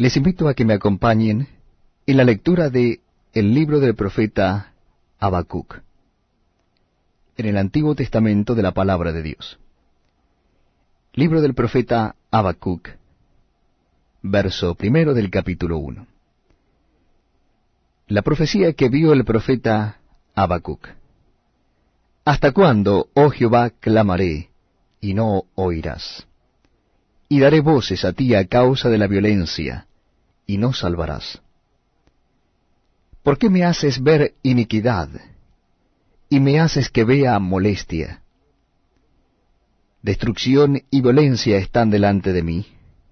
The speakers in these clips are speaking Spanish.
Les invito a que me acompañen en la lectura de el libro del profeta Habacuc, en el Antiguo Testamento de la Palabra de Dios. Libro del profeta Habacuc, verso primero del capítulo 1. La profecía que vio el profeta Habacuc. ¿Hasta cuándo, oh Jehová, clamaré, y no oirás? Y daré voces a ti a causa de la violencia, y no salvarás. ¿Por qué me haces ver iniquidad y me haces que vea molestia? Destrucción y violencia están delante de mí,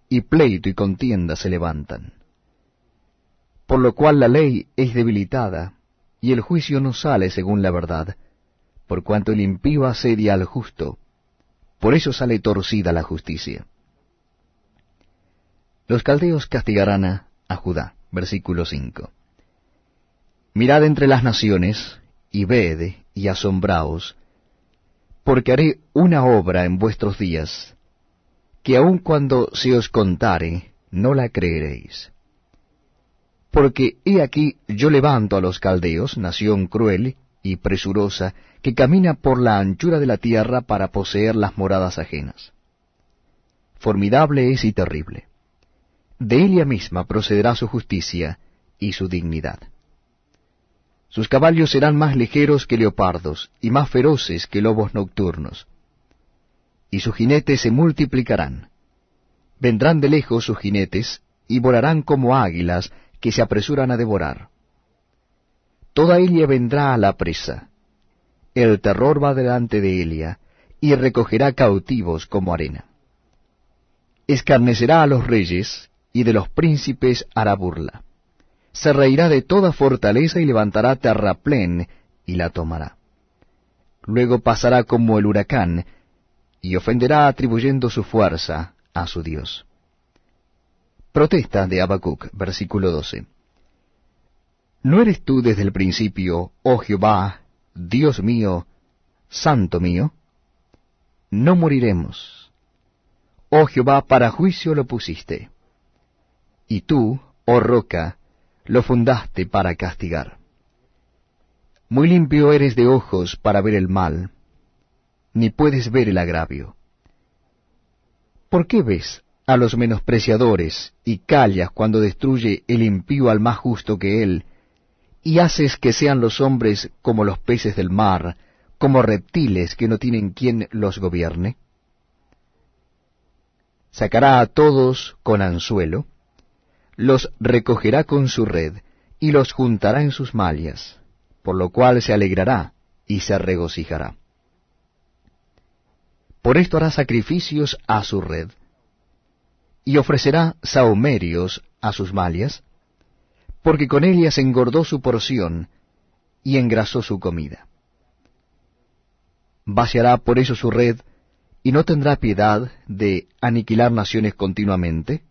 y pleito y contienda se levantan. Por lo cual la ley es debilitada, y el juicio no sale según la verdad, por cuanto el impío asedia al justo, por eso sale torcida la justicia. Los caldeos castigarán a Judá. Versículo 5. Mirad entre las naciones, y ved, y asombraos, porque haré una obra en vuestros días, que aun cuando se os contare, no la creeréis. Porque he aquí yo levanto a los caldeos, nación cruel y presurosa, que camina por la anchura de la tierra para poseer las moradas ajenas. Formidable es y terrible de ella misma procederá su justicia y su dignidad. Sus caballos serán más ligeros que leopardos y más feroces que lobos nocturnos. Y sus jinetes se multiplicarán. Vendrán de lejos sus jinetes y volarán como águilas que se apresuran a devorar. Toda ella vendrá a la presa. El terror va delante de ella y recogerá cautivos como arena. Escarnecerá a los reyes y de los príncipes hará burla. Se reirá de toda fortaleza y levantará terraplén y la tomará. Luego pasará como el huracán y ofenderá atribuyendo su fuerza a su Dios. Protesta de Habacuc, versículo 12. ¿No eres tú desde el principio, oh Jehová, Dios mío, Santo mío? No moriremos. Oh Jehová, para juicio lo pusiste y tú, oh roca, lo fundaste para castigar. Muy limpio eres de ojos para ver el mal, ni puedes ver el agravio. ¿Por qué ves a los menospreciadores y callas cuando destruye el impío al más justo que él, y haces que sean los hombres como los peces del mar, como reptiles que no tienen quien los gobierne? Sacará a todos con anzuelo, los recogerá con su red, y los juntará en sus mallas, por lo cual se alegrará y se regocijará. Por esto hará sacrificios a su red, y ofrecerá saumerios a sus mallas, porque con ellas engordó su porción y engrasó su comida. Vaciará por eso su red, y no tendrá piedad de aniquilar naciones continuamente,